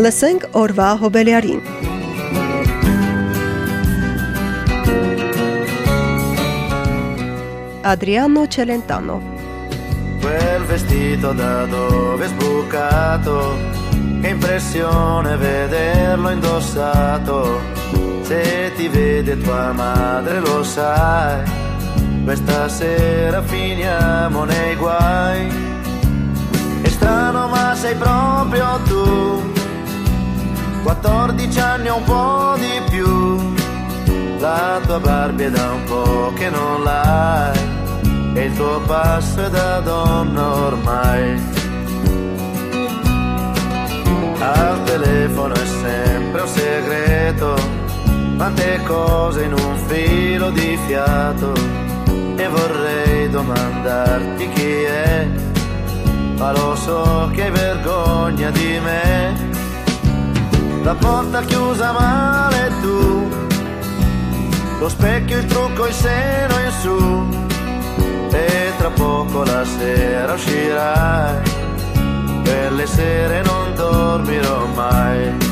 Լսենք օրվա հոբելյարին։ Adriano Celentano Quel vestito da dove è sbucato Che impressione vederlo indossato Se ti vede tua madre lo sai Questa sera finiamo nei guai È strano ma sei proprio tu 14 anni o un po' di più La tua Barbie è da un po' che non l'hai e il tuo passo è da donna ormai. Al telefono è sempre un segreto, quante cose in un filo di fiato e vorrei domandarti chi è, ma lo so che hai vergogna di me. La porta chiusa male tu, lo specchio, il trucco, il seno in su. E tra poco la sera uscirai, per le sere non dormirò mai.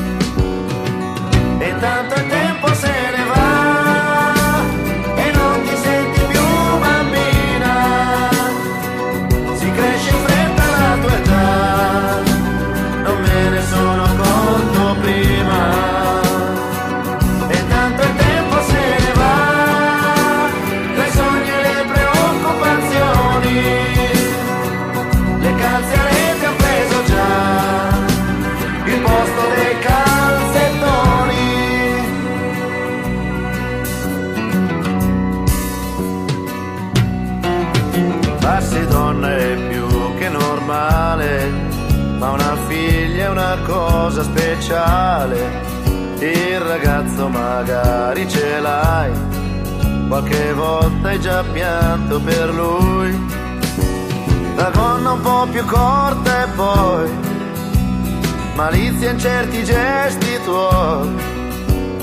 Normale, ma una figlia è una cosa speciale. Il ragazzo magari ce l'hai, qualche volta hai già pianto per lui. La gonna un po' più corta e poi malizia in certi gesti tuoi.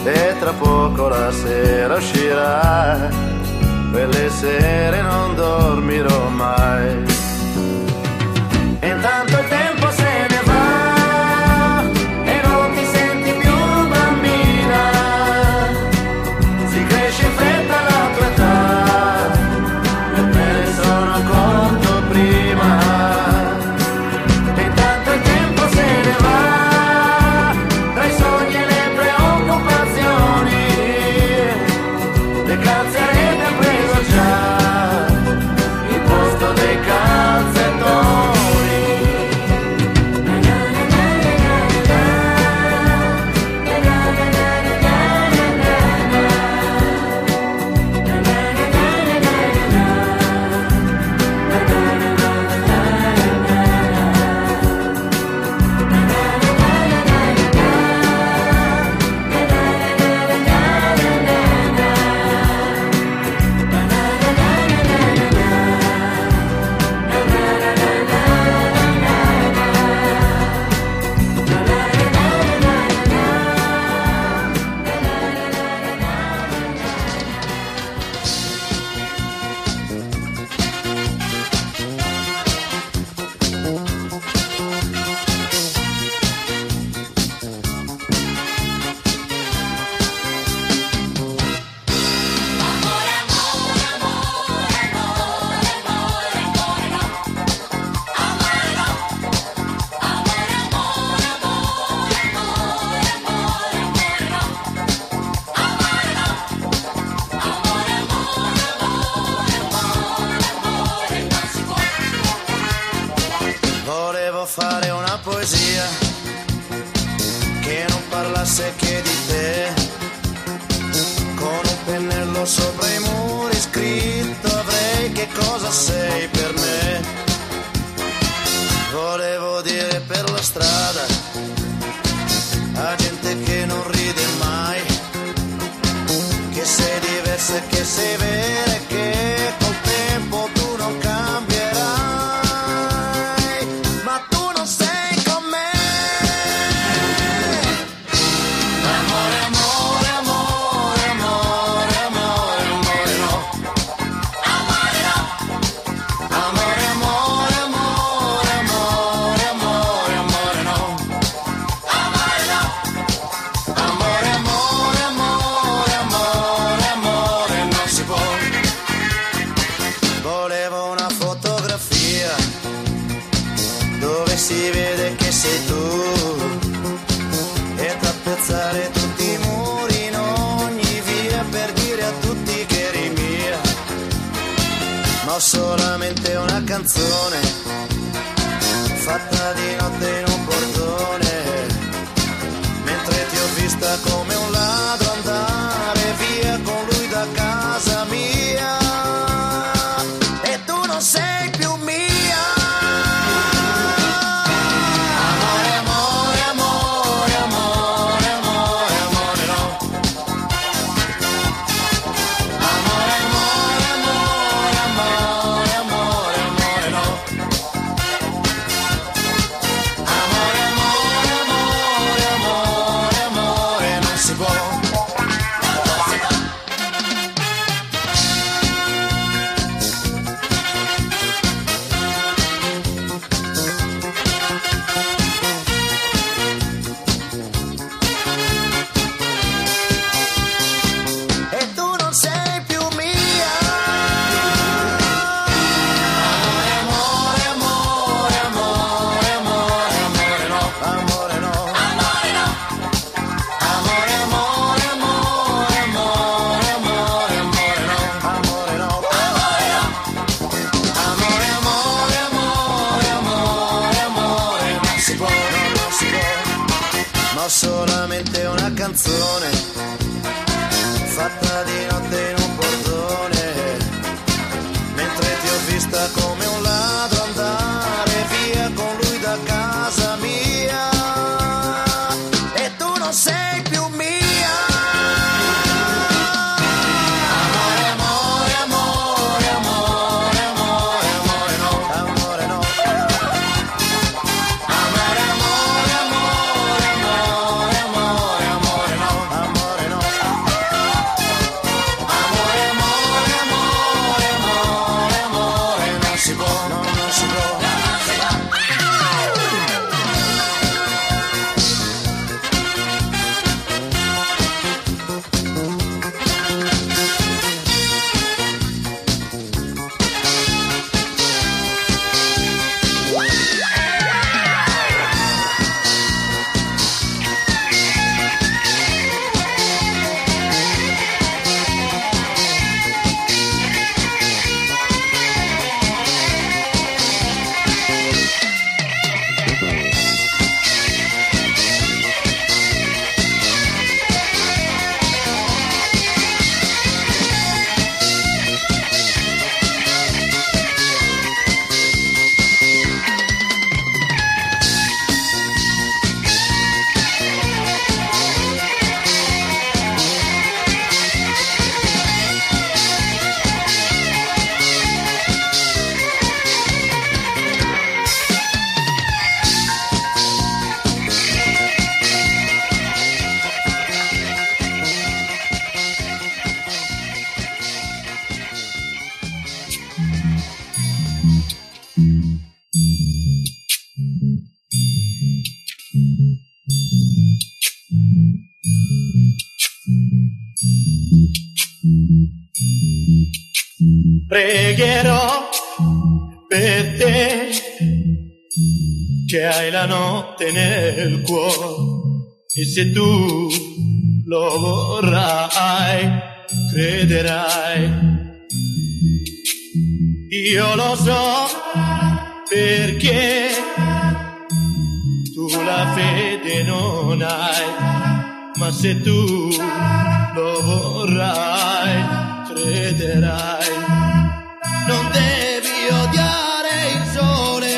E tra poco la sera uscirà, quelle sere non dormirò mai. solamente una canzone. pregherò per te che hai la notte nel cuore e se tu lo vorrai crederai. Io lo so perché tu la fede non hai, ma se tu lo vorrai crederai non devi odiare il sole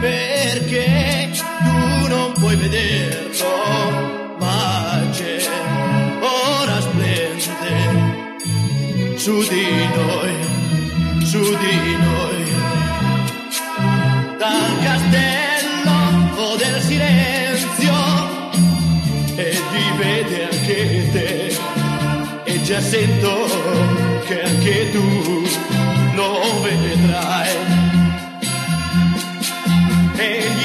perché tu non puoi vederlo, ma c'è ora splende su di noi, su di noi. Dal castello del silenzio e di vede anche te e già sento che anche tu overdrive. And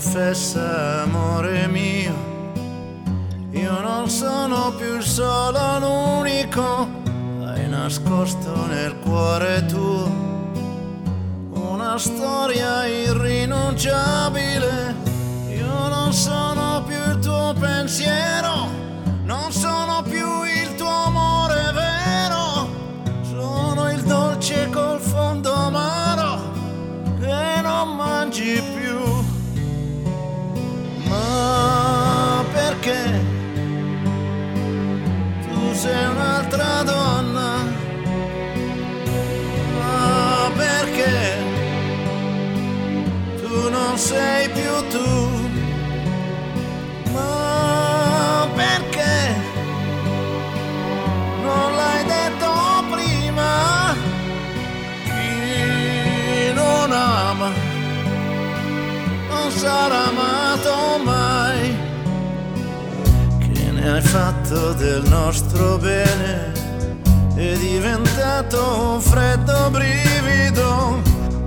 confessa amore mio, io non sono più il solo l'unico, hai nascosto nel cuore tuo una storia irrinunciabile, io non sono più il tuo pensiero. fatto del nostro bene è diventato un freddo brivido.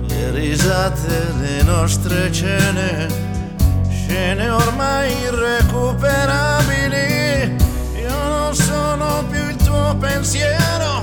Le risate, le nostre cene, scene ormai irrecuperabili. Io non sono più il tuo pensiero.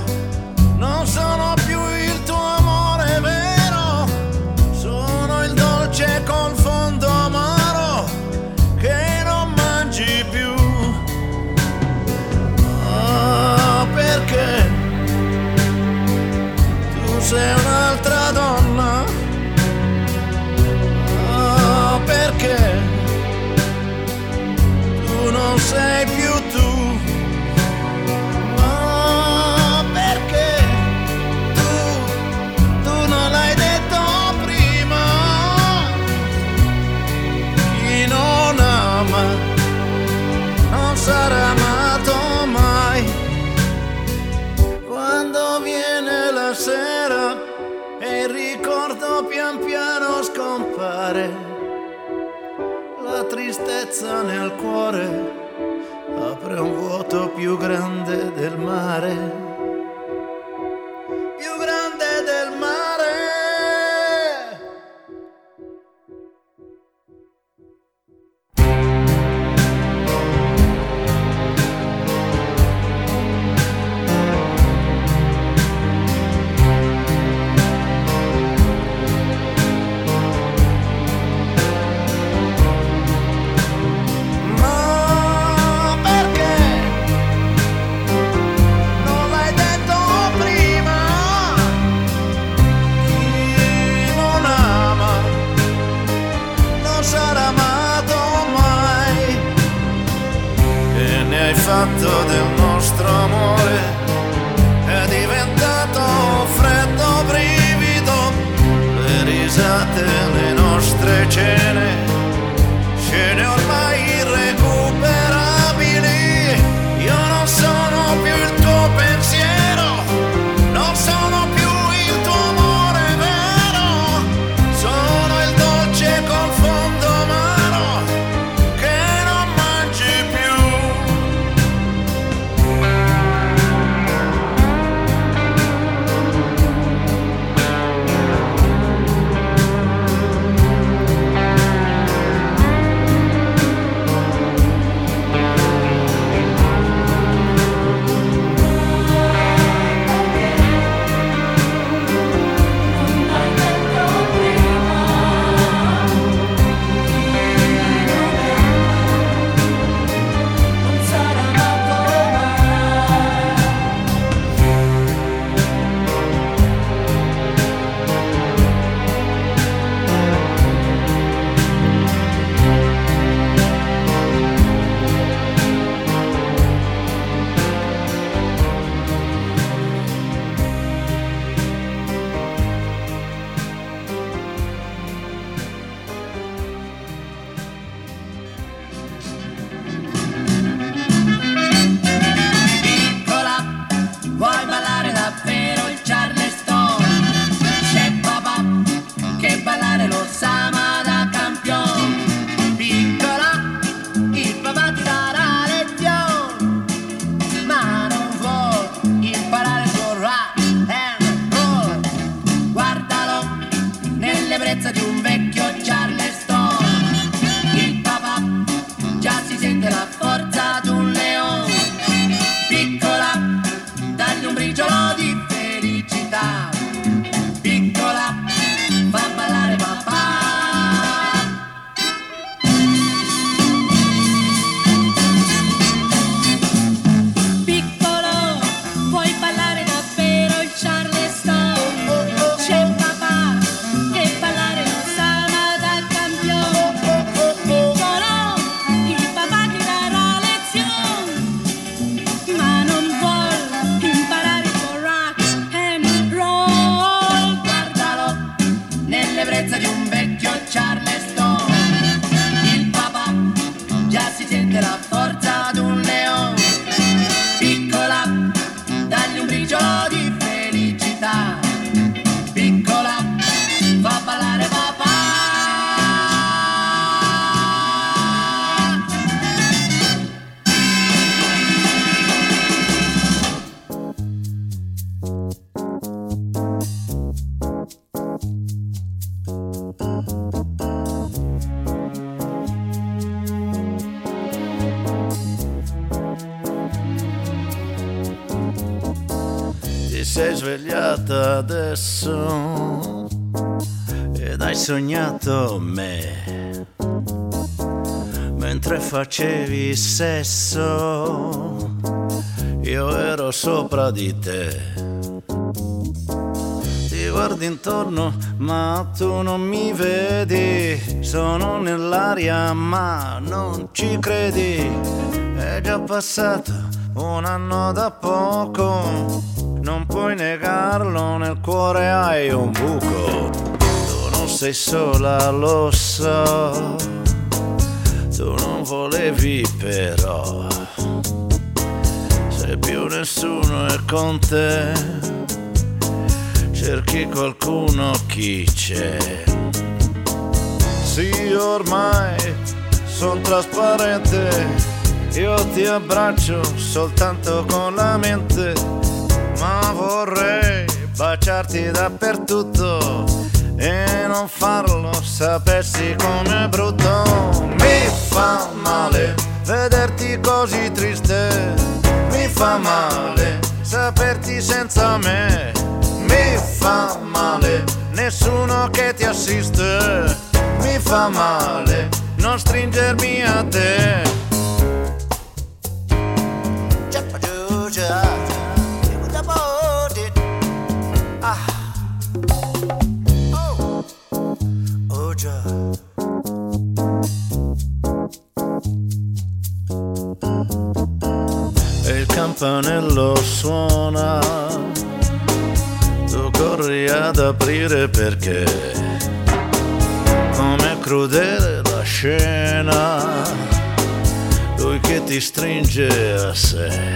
più grande del mare. Hai sognato me mentre facevi sesso io ero sopra di te. Ti guardi intorno ma tu non mi vedi sono nell'aria ma non ci credi. È già passato un anno da poco non puoi negarlo nel cuore hai un buco sei sola lo so. Tu non volevi però se più nessuno è con te. Cerchi qualcuno chi c'è? Sì ormai sono trasparente. Io ti abbraccio soltanto con la mente ma vorrei baciarti dappertutto e non farlo sapessi com'è brutto mi fa male vederti così triste. Mi fa male saperti senza me. Mi fa male nessuno che ti assiste. Mi fa male non stringermi a te campanello suona, tu corri ad aprire perché? Come crudele la scena, lui che ti stringe a sé,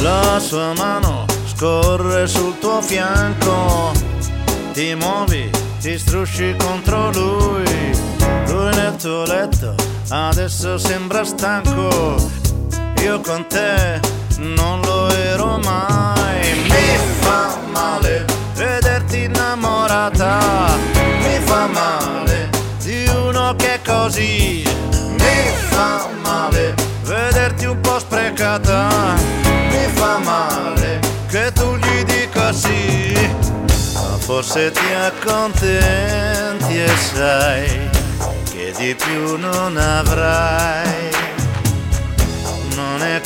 la sua mano scorre sul tuo fianco, ti muovi, ti strusci contro lui, lui nel tuo letto adesso sembra stanco io con te non lo ero mai. Mi fa male vederti innamorata, mi fa male di uno che è così. Mi fa male vederti un po' sprecata, mi fa male che tu gli dica sì. Ma forse ti accontenti e sai che di più non avrai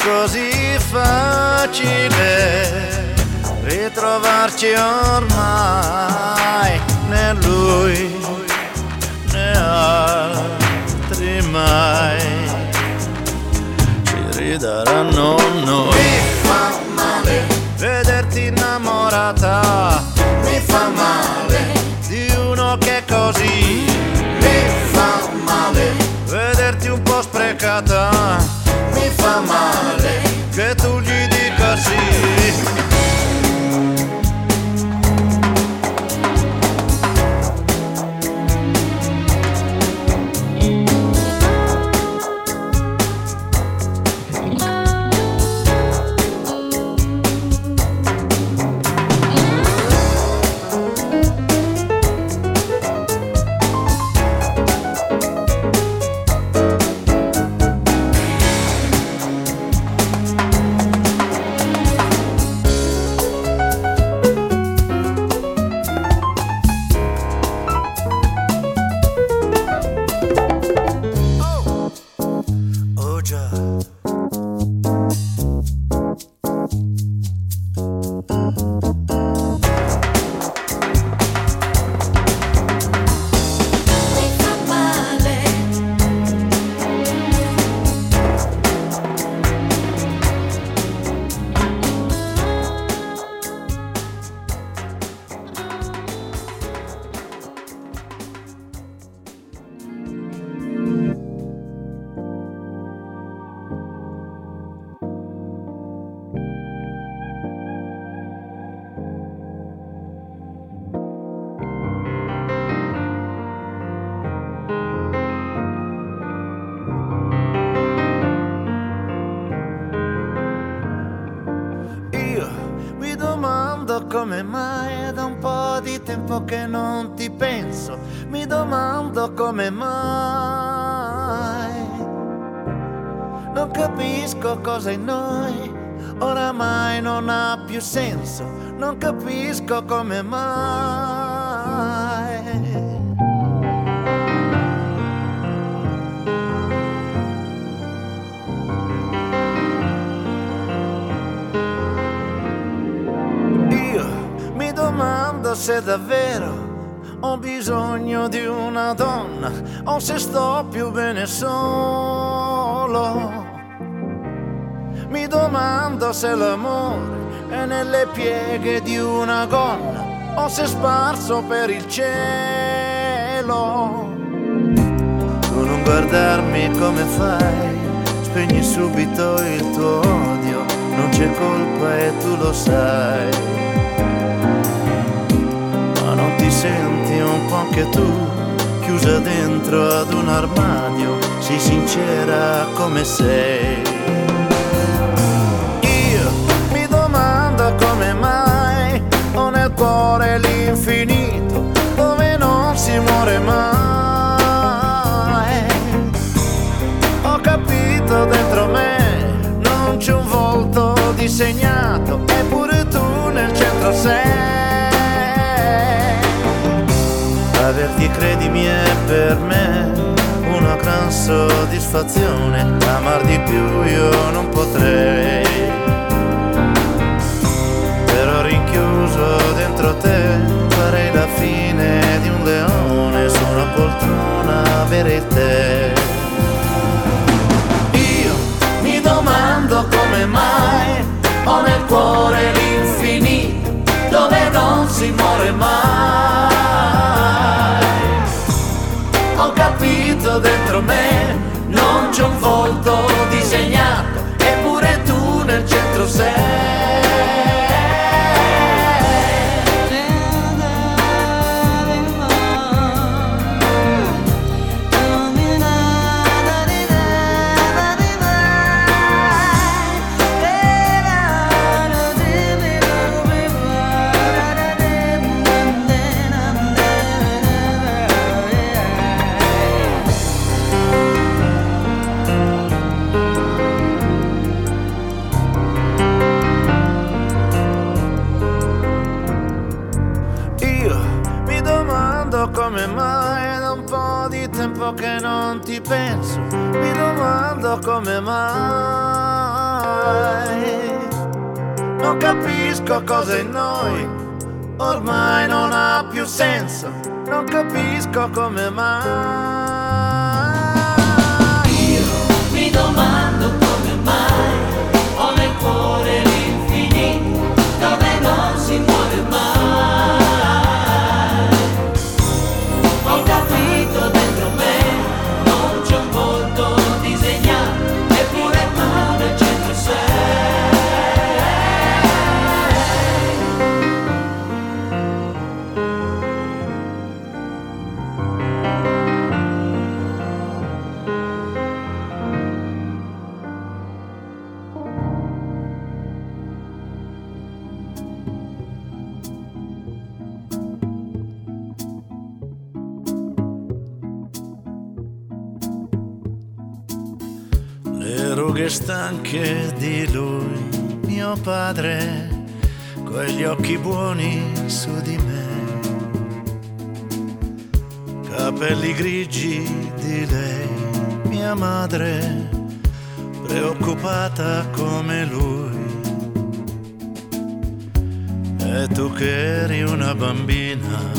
così facile ritrovarci ormai né lui né altri mai. Ci ridaranno noi. Mi fa male. Vederti innamorata. Mi fa male. Di uno che è così. Mi fa male. Vederti un po' sprecata mi fa male che tu Non capisco cosa in noi oramai non ha più senso, non capisco come mai. domando se davvero ho bisogno di una donna o se sto più bene solo. Mi domando se l'amore è nelle pieghe di una gonna o se è sparso per il cielo. Tu non guardarmi come fai, spegni subito il tuo odio, non c'è colpa e tu lo sai non ti senti un po' anche tu chiusa dentro ad un armadio, sii sincera come sei. Cuore l'infinito dove non si muore mai. Ho capito dentro me non c'è un volto disegnato, eppure tu nel centro sei averti credimi è per me una gran soddisfazione, amar di più io non potrei. Te farei la fine di un leone su una poltrona avere te. Io mi domando come mai ho nel cuore l'infinito dove non si muore mai capito dentro me non c'è un volto disegnato, eppure tu nel centro sei. Domando come mai. Non capisco cosa in noi, ormai non ha più senso, non capisco come mai. Io mi domando stanche di lui, mio padre, quegli occhi buoni su di me, capelli grigi di lei, mia madre, preoccupata come lui. E tu che eri una bambina,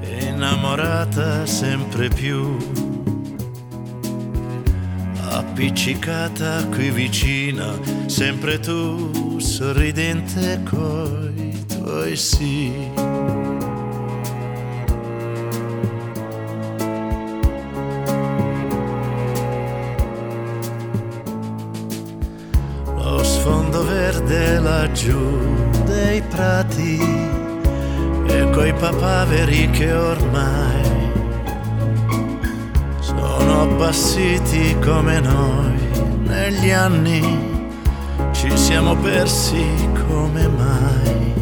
innamorata sempre più appiccicata qui vicina, sempre tu sorridente coi tuoi sì. Lo sfondo verde laggiù dei prati e coi papaveri che ormai appassiti come noi negli anni, ci siamo persi come mai.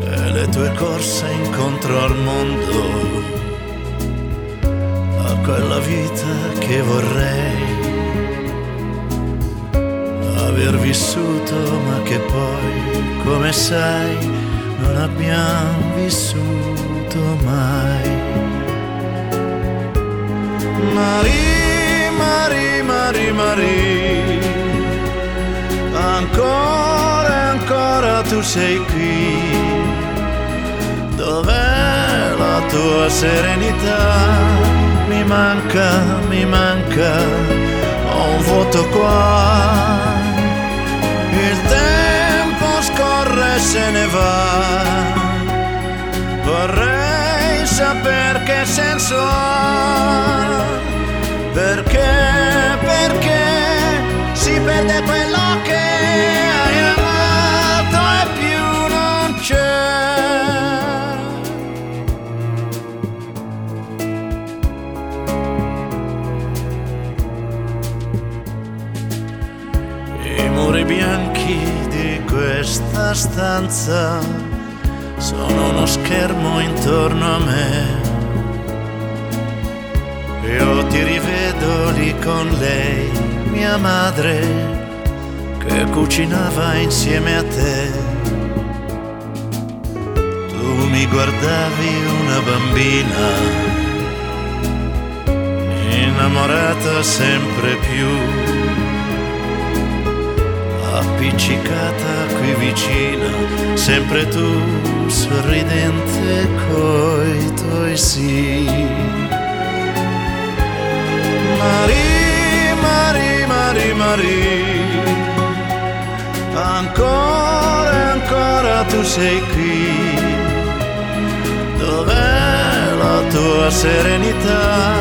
E le tue corse incontro al mondo, a quella vita che vorrei. aver vissuto, ma che poi, come sai, non abbiamo vissuto mai. Marie, Marie, Marie, Marie, ancora e ancora tu sei qui. Dov'è la tua serenità? Mi manca, mi manca, ho un vuoto qua. Il tempo scorre e se ne va. Vorrei sapere che senso ha. Perché, perché si perde quello che hai amato e più non c'è. I muri bianchi di questa stanza sono uno schermo intorno a me. Io ti rivedo lì con lei, mia madre, che cucinava insieme a te. Tu mi guardavi una bambina, innamorata sempre più appiccicata qui vicina, sempre tu sorridente coi tuoi sì. Marie, Marie, Marie, Marie, ancora ancora tu sei qui. Dov'è la tua serenità?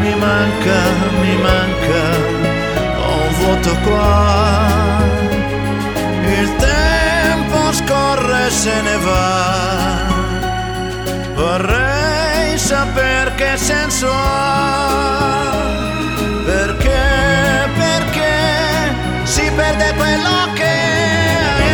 Mi manca, mi manca, ho un vuoto qua. Se ne va. Vorrei sapere che senso ha. Perché, perché si perde quello che hai